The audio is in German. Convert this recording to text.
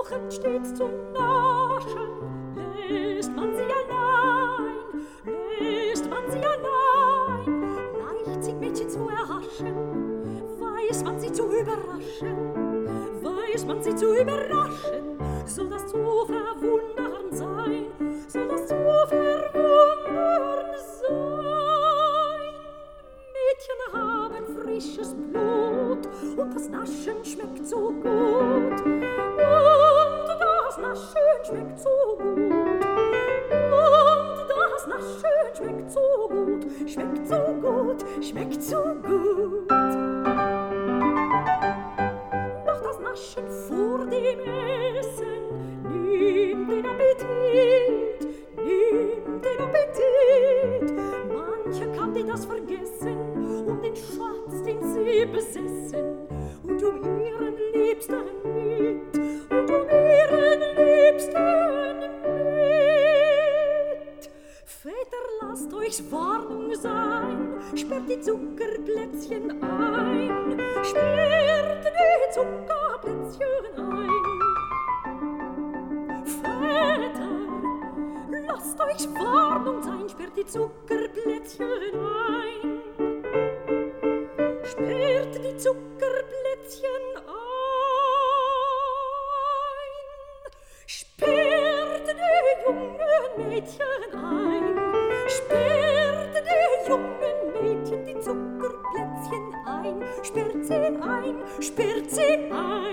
suchen stets zu naschen, lässt man sie allein, lässt man sie allein, leicht sind Mädchen zu erhaschen, weiß man sie zu überraschen, weiß man sie zu überraschen, soll das zu verwundern sein, soll das zu verwundern sein. Mädchen haben frisches Blut und das Naschen schmeckt so gut. Und schmeckt so gut. Und das Naschen schmeckt so gut, schmeckt so gut, schmeckt so gut. Doch das Naschen vor dem Essen nimmt den Appetit, nimmt den Appetit. Manche kann die das vergessen, um den Schatz, den sie besessen, und um ihren Liebsten Lasst euch Warnung sein, sperrt die Zuckerplätzchen ein, sperrt die Zuckerplätzchen ein. Väter, lasst euch Warnung sein, sperrt die Zuckerplätzchen ein. Sperrt die Zuckerplätzchen ein. Sperrt die jungen Mädchen ein. Ein. Sperrt sie ein, sperrt sie ein.